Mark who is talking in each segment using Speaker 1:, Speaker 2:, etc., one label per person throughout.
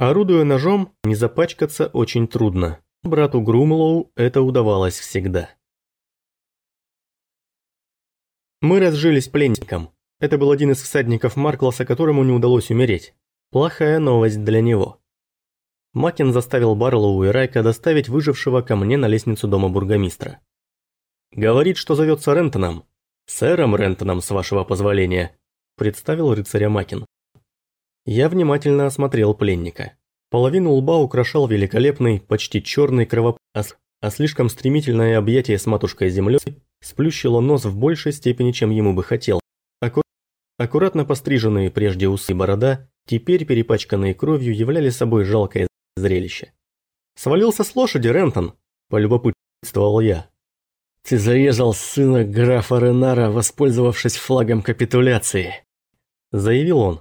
Speaker 1: Орудуя ножом, не запачкаться очень трудно. Брату Грумлоу это удавалось всегда. Мы разжились пленником. Это был один из всадников Маркласа, которому не удалось умереть. Плохая новость для него. Макин заставил Барлоу и Райка доставить выжившего ко мне на лестницу дома бургомистра. «Говорит, что зовется Рентоном. Сэром Рентоном, с вашего позволения», – представил рыцаря Макин. Я внимательно осмотрел пленника. Половину лба украшал великолепный, почти черный кровопас, а слишком стремительное объятие с матушкой землей сплющило нос в большей степени, чем ему бы хотел. Акку... Аккуратно постриженные прежде усы и борода, теперь перепачканные кровью, являли собой жалкое зрелище. «Свалился с лошади, Рентон!» – полюбопытствовал я.
Speaker 2: «Ты зарезал сына графа Ренара, воспользовавшись флагом капитуляции», –
Speaker 1: заявил он.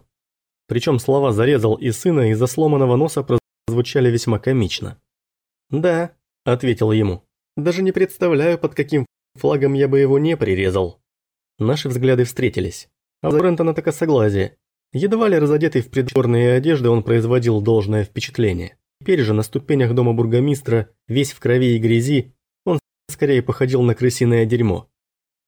Speaker 1: Причем слова «зарезал» и «сына» из-за сломанного носа прозвучали весьма комично. «Да», – ответил ему. «Даже не представляю, под каким флагом я бы его не прирезал». Наши взгляды встретились. А Брентона так согласие. Едва ли разодетый в предчерные одежды он производил должное впечатление. Теперь же на ступенях дома бургомистра, весь в крови и грязи, он скорее походил на крысиное дерьмо.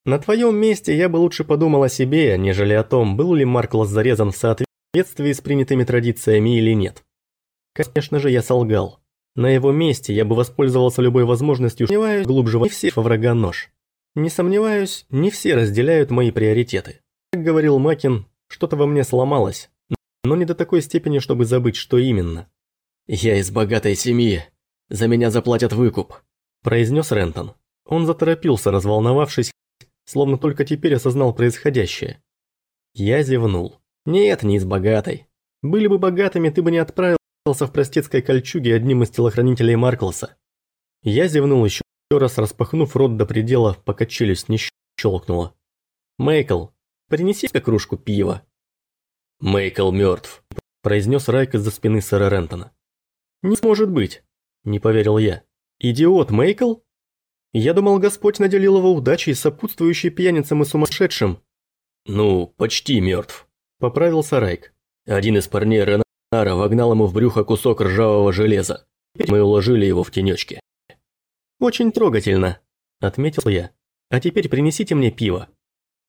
Speaker 1: На твоем месте я бы лучше подумал о себе, нежели о том, был ли Марклас зарезан в соответствии соответствии с принятыми традициями или нет. Конечно же, я солгал. На его месте я бы воспользовался любой возможностью, сомневаюсь, глубже во все во врага нож. Не сомневаюсь, не все разделяют мои приоритеты. Как говорил Макин, что-то во мне сломалось, но не до такой степени, чтобы забыть, что именно.
Speaker 2: «Я из богатой семьи. За меня заплатят выкуп», – произнес Рентон.
Speaker 1: Он заторопился, разволновавшись, словно только теперь осознал происходящее. Я зевнул. Нет, не из богатой. Были бы богатыми, ты бы не отправился в простецкой кольчуге одним из телохранителей Марклса. Я зевнул еще раз, распахнув рот до предела, пока челюсть не щелкнула. «Мейкл, принеси-ка кружку пива».
Speaker 2: «Мейкл мертв», – произнес Райк из-за спины сэра Рентона.
Speaker 1: «Не сможет быть», – не поверил я. «Идиот Мейкл?» Я думал, Господь наделил его удачей, сопутствующей пьяницам и сумасшедшим.
Speaker 2: «Ну, почти мертв»,
Speaker 1: Поправился Райк.
Speaker 2: Один из парней Ренара вогнал ему в брюхо кусок ржавого железа. Мы уложили его в тенечке.
Speaker 1: «Очень трогательно», – отметил я. «А теперь принесите мне пиво».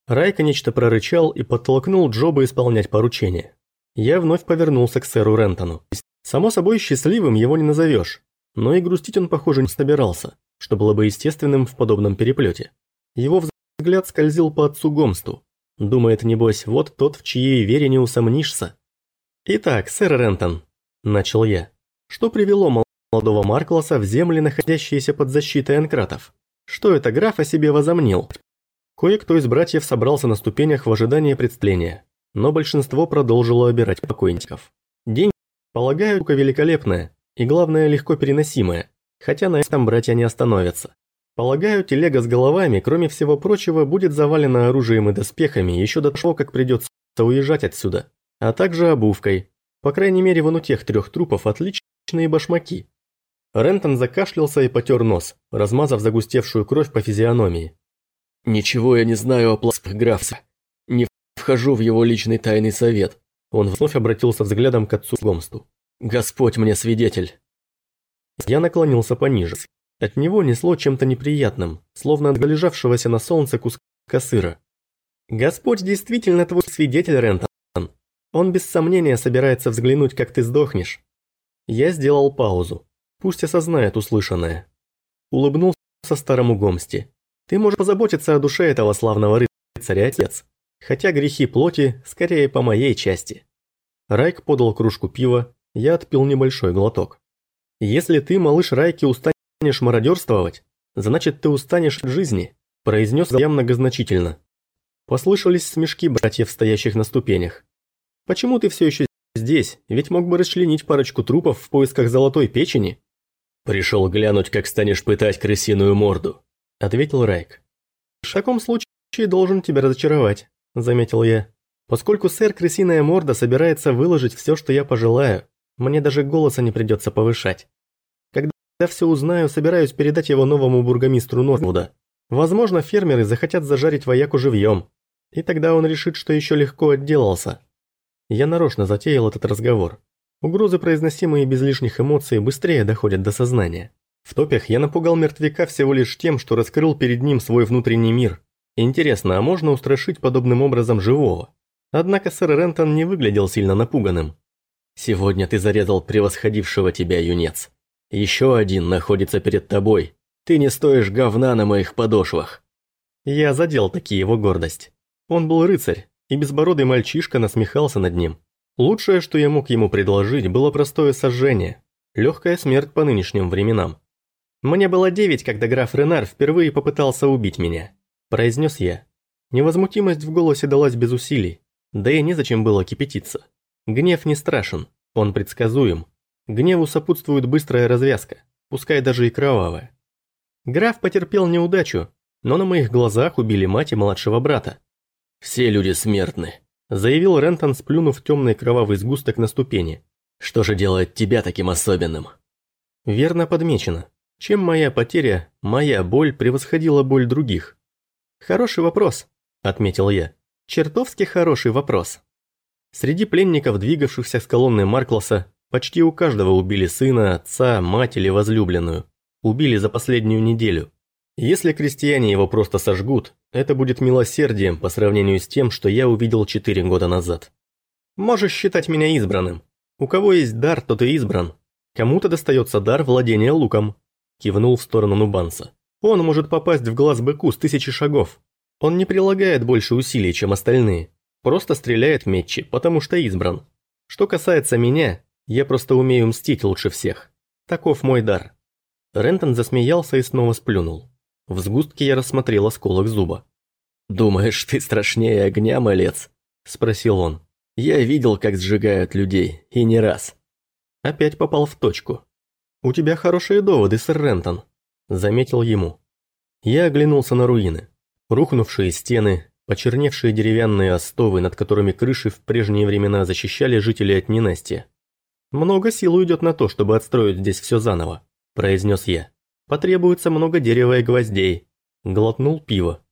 Speaker 1: Райка нечто прорычал и подтолкнул Джоба исполнять поручение. Я вновь повернулся к сэру Рентону. Само собой, счастливым его не назовешь, но и грустить он, похоже, не собирался, что было бы естественным в подобном переплете. Его взгляд скользил по отцу Гомсту, Думает, небось, вот тот, в чьей вере не усомнишься. Итак, сэр Рентон, начал я. Что привело молодого Маркласа в земли, находящиеся под защитой анкратов? Что это граф о себе возомнил? Кое-кто из братьев собрался на ступенях в ожидании представления, но большинство продолжило обирать покойников. День, полагаю, великолепная и, главное, легко переносимая, хотя на этом братья не остановятся. Полагаю, телега с головами, кроме всего прочего, будет завалена оружием и доспехами еще до того, как придется уезжать отсюда, а также обувкой. По крайней мере, вон у тех трех трупов отличные башмаки. Рентон закашлялся и потер нос, размазав загустевшую кровь по физиономии.
Speaker 2: «Ничего я не знаю о планах графса. Не вхожу в его личный тайный совет».
Speaker 1: Он вновь обратился взглядом к отцу Гомсту.
Speaker 2: «Господь мне свидетель».
Speaker 1: Я наклонился пониже. От него несло чем-то неприятным, словно от залежавшегося на солнце куска сыра. «Господь действительно твой свидетель, Рентон. Он без сомнения собирается взглянуть, как ты сдохнешь». Я сделал паузу. Пусть осознает услышанное. Улыбнулся старому Гомсти. «Ты можешь позаботиться о душе этого славного рыцаря, отец. Хотя грехи плоти скорее по моей части». Райк подал кружку пива, я отпил небольшой глоток. «Если ты, малыш Райки, устанешь станешь мародерствовать, значит ты устанешь от жизни», – произнес я многозначительно. Послышались смешки братьев, стоящих на ступенях. «Почему ты все еще здесь? Ведь мог бы расчленить парочку трупов в поисках золотой печени».
Speaker 2: «Пришел глянуть, как станешь пытать крысиную морду», – ответил Райк.
Speaker 1: «В таком случае должен тебя разочаровать», – заметил я. «Поскольку сэр Крысиная Морда собирается выложить все, что я пожелаю, мне даже голоса не придется повышать. Когда все узнаю, собираюсь передать его новому бургомистру Норвуда. Возможно, фермеры захотят зажарить вояку живьем. И тогда он решит, что еще легко отделался. Я нарочно затеял этот разговор. Угрозы, произносимые без лишних эмоций, быстрее доходят до сознания. В топях я напугал мертвяка всего лишь тем, что раскрыл перед ним свой внутренний мир. Интересно, а можно устрашить подобным образом живого? Однако сэр Рентон не выглядел сильно напуганным. «Сегодня ты зарезал превосходившего тебя юнец. Еще один находится перед тобой. Ты не стоишь говна на моих подошвах». Я задел таки его гордость. Он был рыцарь, и безбородый мальчишка насмехался над ним. Лучшее, что я мог ему предложить, было простое сожжение. Легкая смерть по нынешним временам. «Мне было девять, когда граф Ренар впервые попытался убить меня», – произнес я. Невозмутимость в голосе далась без усилий, да и незачем было кипятиться. Гнев не страшен, он предсказуем. Гневу сопутствует быстрая развязка, пускай даже и кровавая. Граф потерпел неудачу, но на моих глазах убили мать и младшего брата. «Все люди смертны», – заявил Рентон, сплюнув темный кровавый сгусток на ступени. «Что же делает тебя таким особенным?» Верно подмечено. Чем моя потеря, моя боль превосходила боль других? Хороший вопрос, отметил я. Чертовски хороший вопрос. Среди пленников, двигавшихся с колонной Марклоса, почти у каждого убили сына, отца, мать или возлюбленную. Убили за последнюю неделю. Если крестьяне его просто сожгут, это будет милосердием по сравнению с тем, что я увидел четыре года назад. Можешь считать меня избранным. У кого есть дар, тот и избран. Кому-то достается дар владения луком, кивнул в сторону Нубанса. Он может попасть в глаз быку с тысячи шагов. Он не прилагает больше усилий, чем остальные. Просто стреляет метчи, потому что избран. Что касается меня, я просто умею мстить лучше всех. Таков мой дар. Рентон засмеялся и снова сплюнул. В сгустке я рассмотрел осколок зуба. «Думаешь, ты страшнее огня, малец?» – спросил он. «Я видел, как сжигают людей, и не раз». Опять попал в точку. «У тебя хорошие доводы, сэр Рентон», – заметил ему. Я оглянулся на руины. Рухнувшие стены, почерневшие деревянные остовы, над которыми крыши в прежние времена защищали жителей от ненастья. «Много сил уйдет на то, чтобы отстроить здесь все заново», – произнес я. «Потребуется много дерева и гвоздей». Глотнул пиво.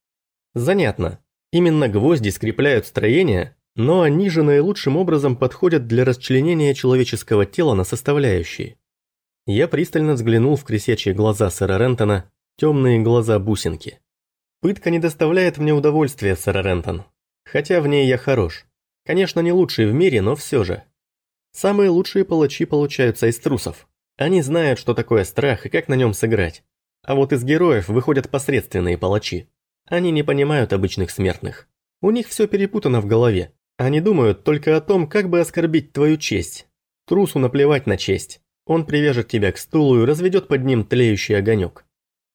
Speaker 1: «Занятно. Именно гвозди скрепляют строение, но они же наилучшим образом подходят для расчленения человеческого тела на составляющие. Я пристально взглянул в крысячие глаза сэра Рентона, темные глаза бусинки. Пытка не доставляет мне удовольствия, сэр Рентон. Хотя в ней я хорош. Конечно, не лучший в мире, но все же. Самые лучшие палачи получаются из трусов. Они знают, что такое страх и как на нем сыграть. А вот из героев выходят посредственные палачи. Они не понимают обычных смертных. У них все перепутано в голове. Они думают только о том, как бы оскорбить твою честь. Трусу наплевать на честь. Он привяжет тебя к стулу и разведет под ним тлеющий огонек.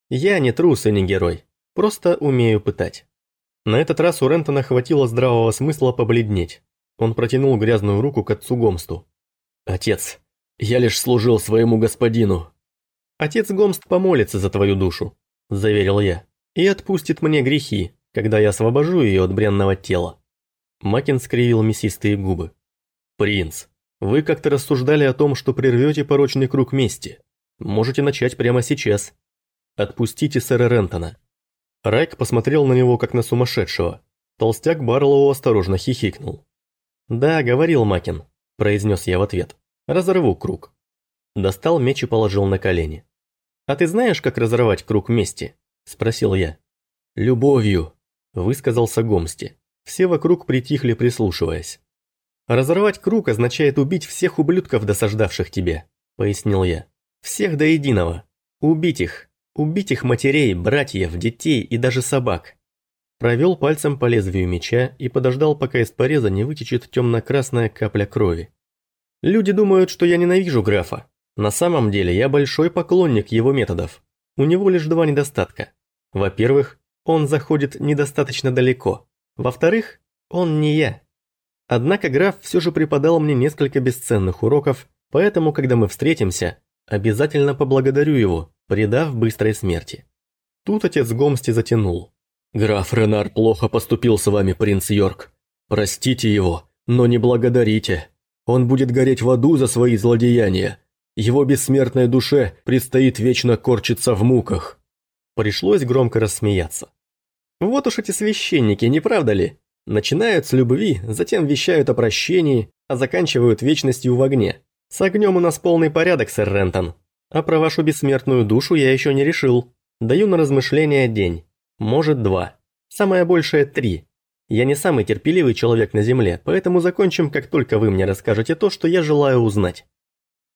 Speaker 1: Я не трус и не герой, просто умею пытать. На этот раз у Рентона хватило здравого смысла побледнеть. Он протянул грязную руку к отцу Гомсту. «Отец, я лишь служил своему господину». «Отец Гомст помолится за твою душу», – заверил я, – «и отпустит мне грехи, когда я освобожу ее от бренного тела». Макин скривил мясистые губы. «Принц, вы как-то рассуждали о том, что прервете порочный круг мести. Можете начать прямо сейчас. Отпустите сэра Рентона». Райк посмотрел на него, как на сумасшедшего. Толстяк Барлоу осторожно хихикнул. «Да, говорил Макин», – произнес я в ответ. «Разорву круг». Достал меч и положил на колени. «А ты знаешь, как разорвать круг мести?» – спросил я. «Любовью», – высказался Гомсти. Все вокруг притихли, прислушиваясь. «Разорвать круг означает убить всех ублюдков, досаждавших тебе», – пояснил я. «Всех до единого. Убить их. Убить их матерей, братьев, детей и даже собак». Провел пальцем по лезвию меча и подождал, пока из пореза не вытечет темно-красная капля крови. Люди думают, что я ненавижу графа. На самом деле я большой поклонник его методов. У него лишь два недостатка. Во-первых, он заходит недостаточно далеко. Во-вторых, он не я. Однако граф все же преподал мне несколько бесценных уроков, поэтому, когда мы встретимся, обязательно поблагодарю его, предав быстрой смерти. Тут отец Гомсти затянул. «Граф Ренар плохо поступил с вами, принц Йорк. Простите его, но не благодарите. Он будет гореть в аду за свои злодеяния. Его бессмертной душе предстоит вечно корчиться в муках». Пришлось громко рассмеяться. «Вот уж эти священники, не правда ли?» Начинают с любви, затем вещают о прощении, а заканчивают вечностью в огне. С огнем у нас полный порядок, сэр Рентон. А про вашу бессмертную душу я еще не решил. Даю на размышление день. Может, два. Самое большее три. Я не самый терпеливый человек на земле, поэтому закончим, как только вы мне расскажете то, что я желаю узнать.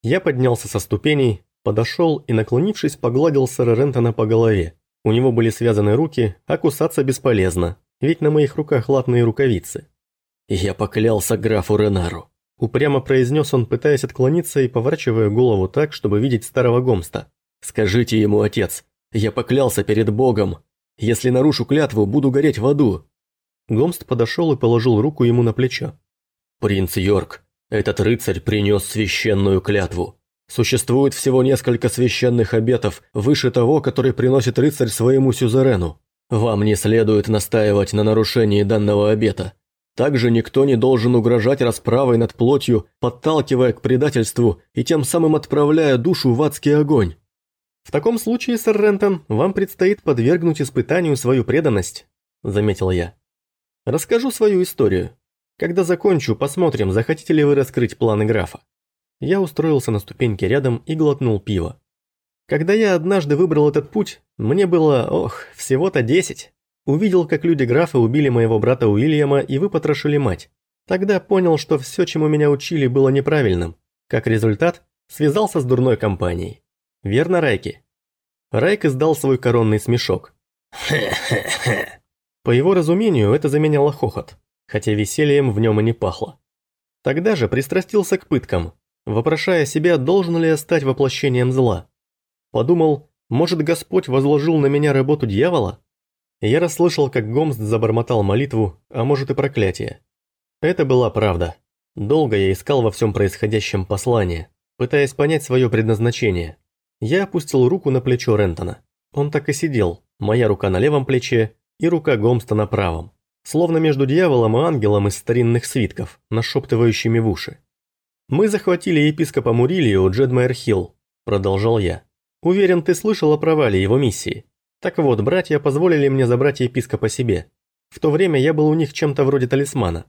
Speaker 1: Я поднялся со ступеней, подошел и, наклонившись, погладил сэра Рентона по голове. У него были связаны руки, а кусаться бесполезно, ведь на моих руках латные рукавицы.
Speaker 2: «Я поклялся графу Ренару», –
Speaker 1: упрямо произнес он, пытаясь отклониться и поворачивая голову так, чтобы видеть старого Гомста.
Speaker 2: «Скажите ему, отец, я поклялся перед Богом. Если нарушу клятву, буду гореть в аду».
Speaker 1: Гомст подошел и положил руку ему на плечо.
Speaker 2: «Принц Йорк, этот рыцарь принес священную клятву. Существует всего несколько священных обетов, выше того, который приносит рыцарь своему сюзерену. Вам не следует настаивать на нарушении данного обета. Также никто не должен угрожать расправой над плотью, подталкивая к предательству и тем самым отправляя душу в адский огонь.
Speaker 1: «В таком случае, сэр Рентон, вам предстоит подвергнуть испытанию свою преданность», – заметил я. «Расскажу свою историю. Когда закончу, посмотрим, захотите ли вы раскрыть планы графа». Я устроился на ступеньке рядом и глотнул пиво. Когда я однажды выбрал этот путь, мне было, ох, всего-то десять. Увидел, как люди графа убили моего брата Уильяма и выпотрошили мать. Тогда понял, что все, чему меня учили, было неправильным. Как результат, связался с дурной компанией. Верно, Райки? Райк издал свой коронный смешок. По его разумению, это заменяло хохот, хотя весельем в нем и не пахло. Тогда же пристрастился к пыткам, вопрошая себя, должен ли я стать воплощением зла. Подумал, может Господь возложил на меня работу дьявола? Я расслышал, как Гомст забормотал молитву, а может и проклятие. Это была правда. Долго я искал во всем происходящем послание, пытаясь понять свое предназначение. Я опустил руку на плечо Рентона. Он так и сидел, моя рука на левом плече и рука Гомста на правом, словно между дьяволом и ангелом из старинных свитков, нашептывающими в уши. «Мы захватили епископа Мурилио Джедмайер-Хилл», – продолжал я. «Уверен, ты слышал о провале его миссии. Так вот, братья позволили мне забрать епископа себе. В то время я был у них чем-то вроде талисмана».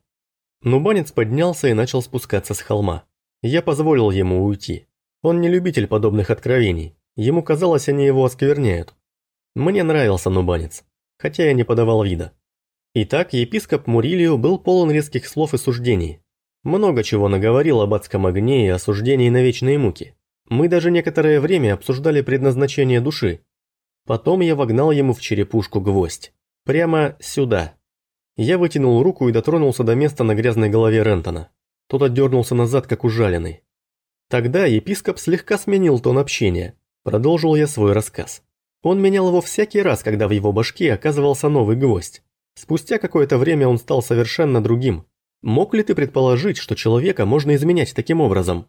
Speaker 1: Нубанец поднялся и начал спускаться с холма. Я позволил ему уйти. Он не любитель подобных откровений. Ему казалось, они его оскверняют. Мне нравился Нубанец, хотя я не подавал вида. Итак, епископ Мурилио был полон резких слов и суждений, много чего наговорил об адском огне и осуждении на вечные муки. Мы даже некоторое время обсуждали предназначение души. Потом я вогнал ему в черепушку гвоздь. Прямо сюда. Я вытянул руку и дотронулся до места на грязной голове Рентона. Тот отдернулся назад, как ужаленный. Тогда епископ слегка сменил тон общения. Продолжил я свой рассказ. Он менял его всякий раз, когда в его башке оказывался новый гвоздь. Спустя какое-то время он стал совершенно другим, Мог ли ты предположить, что человека можно изменять таким образом?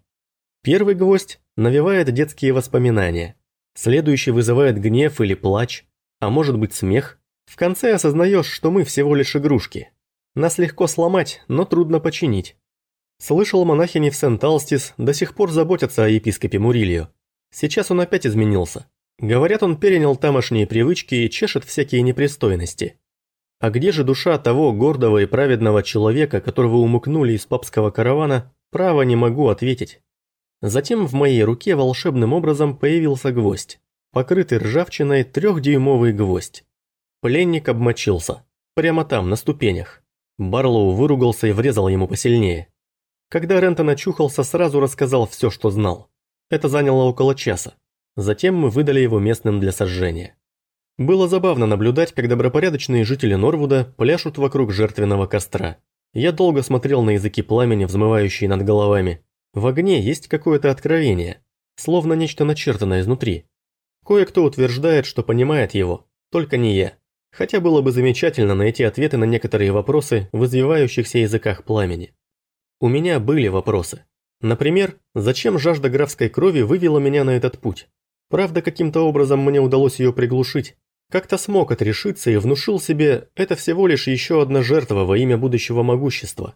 Speaker 1: Первый гвоздь навевает детские воспоминания. Следующий вызывает гнев или плач, а может быть смех. В конце осознаешь, что мы всего лишь игрушки. Нас легко сломать, но трудно починить. Слышал, монахини в Сент-Алстис до сих пор заботятся о епископе Мурильо. Сейчас он опять изменился. Говорят, он перенял тамошние привычки и чешет всякие непристойности. А где же душа того гордого и праведного человека, которого умыкнули из папского каравана, право не могу ответить. Затем в моей руке волшебным образом появился гвоздь. Покрытый ржавчиной трехдюймовый гвоздь. Пленник обмочился. Прямо там, на ступенях. Барлоу выругался и врезал ему посильнее. Когда Рентон очухался, сразу рассказал все, что знал. Это заняло около часа. Затем мы выдали его местным для сожжения. Было забавно наблюдать, как добропорядочные жители Норвуда пляшут вокруг жертвенного костра. Я долго смотрел на языки пламени, взмывающие над головами. В огне есть какое-то откровение, словно нечто начертанное изнутри. Кое-кто утверждает, что понимает его, только не я. Хотя было бы замечательно найти ответы на некоторые вопросы в извивающихся языках пламени. У меня были вопросы. Например, зачем жажда графской крови вывела меня на этот путь? Правда, каким-то образом мне удалось ее приглушить, как-то смог отрешиться и внушил себе, это всего лишь еще одна жертва во имя будущего могущества.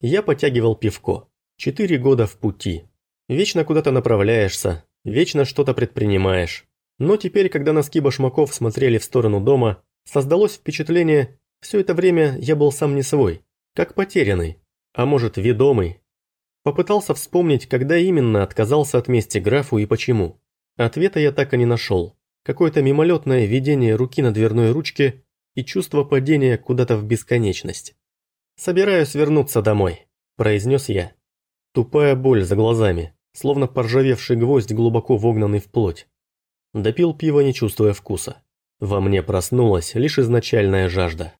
Speaker 1: Я потягивал пивко. Четыре года в пути. Вечно куда-то направляешься, вечно что-то предпринимаешь. Но теперь, когда носки башмаков смотрели в сторону дома, создалось впечатление, все это время я был сам не свой, как потерянный, а может ведомый. Попытался вспомнить, когда именно отказался от мести графу и почему. Ответа я так и не нашел. Какое-то мимолетное видение руки на дверной ручке и чувство падения куда-то в бесконечность. «Собираюсь вернуться домой», – произнес я. Тупая боль за глазами, словно поржавевший гвоздь глубоко вогнанный в плоть. Допил пиво, не чувствуя вкуса. Во мне проснулась лишь изначальная жажда.